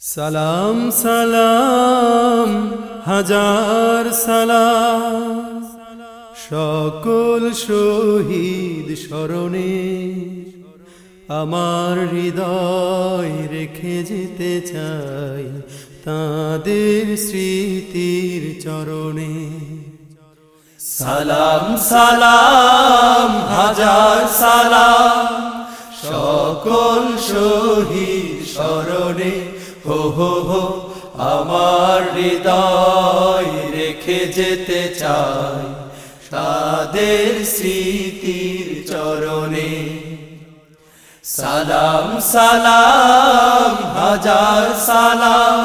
সালাম সালাম, হাজার সালাম। সকল শহীদ স্মরণে আমার হৃদয় রেখে যেতে চাই তাদের স্মৃতির চরণে। সালাম সালাম, হাজার সালাম, সকল শহীদ স্মরণে। হো আমার হৃদয় রেখে যেতে চাই তাদের স্মৃতির চরণে। সালাম সালাম, হাজার সালাম,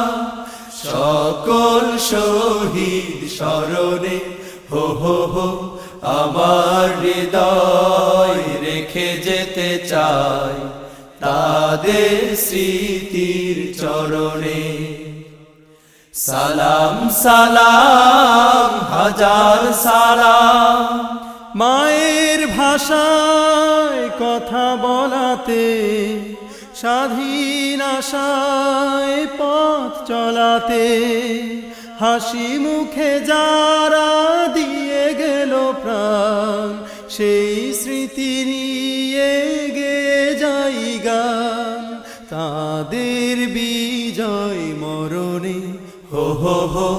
সকল শহীদ স্মরণে। হো হো হো, আমার হৃদয় রেখে যেতে চাই তাদের স্মৃতির চরণে। সালাম সালাম, হাজার সালাম। মায়ের ভাষায় কথা বলাতে, স্বাধীন আশায় পথ চলাতে, হাসি মুখে যারা দিয়ে গেল প্রাণ, সেই স্মৃতি তাদের বিজয় মরণে হো হো হো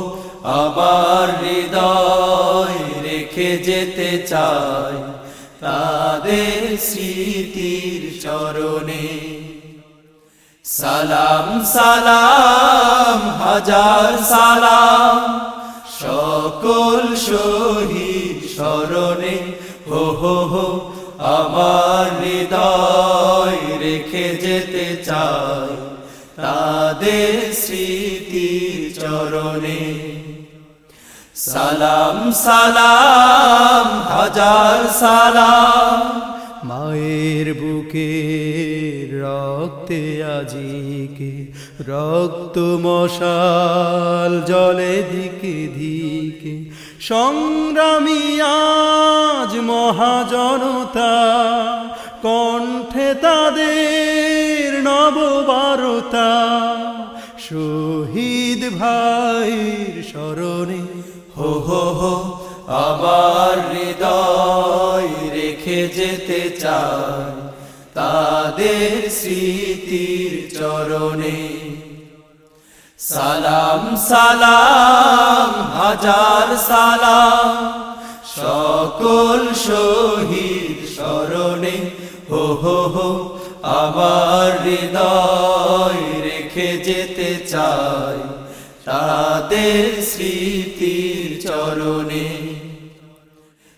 আমার হৃদয় রেখে যেতে চাই তাদের স্মৃতির চরণে। সালাম সালাম, হাজার সালাম, সকল শহীদ স্মরণে হো হো হো, আমার হৃদয় রেখে যেতে চাই তাদের স্মৃতির চরণে। সালাম সালাম, হাজার সালাম, মায়ের বুকে রক্তে আজিকে, রক্ত মশাল জলে ধিকে ধিকে সংগ্রামী আজ মহাজনতা, কণ্ঠে তাদের নববারতা। শহীদ ভাইয়ের স্মরণে হো হো হো আমার হৃদয় রেখে যেতে চাই তাদের স্মৃতির চরণে। সালাম সালাম, হাজার সালাম, সকল শহীদ আমার হৃদয় রেখে যেতে চাই তাদের স্মৃতির চরণে।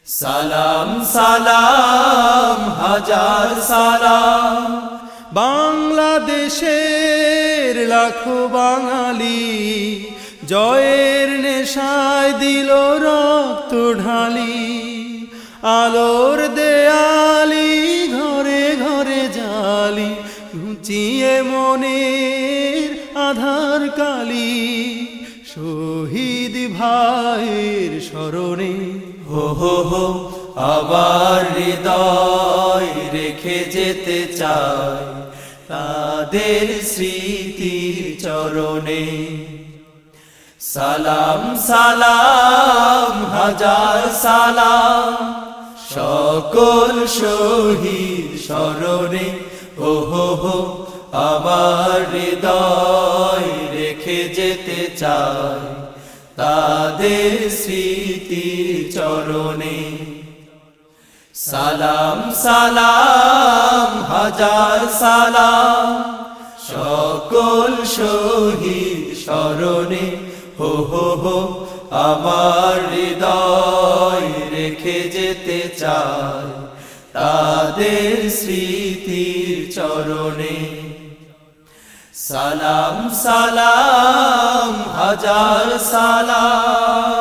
সালাম সালাম, হাজার সালাম। বাংলাদেশের লাখো বাঙালি জয়ের নেশায় দিল রক্ত ঢালি। আলোর দেয়ালি মনের আধার কালি শহীদ ভাইয়ের স্মরণে। হো হো হো, আবার হৃদয় রেখে যেতে চাই তাদের স্মৃতির চরণে। সালাম সালাম, হাজার সালাম, সকল শহীদ স্মরণে। হো হো হো আমার হৃদয় রেখে যেতে চাই তাদের স্মৃতির চরণে। সালাম সালাম, হাজার সালাম, সকল শহীদ স্মরণে। হো হো হো, আমার হৃদয় রেখে যেতে চাই তাদের স্মৃতির চরণে। সালাম সালাম হাজার সালাম।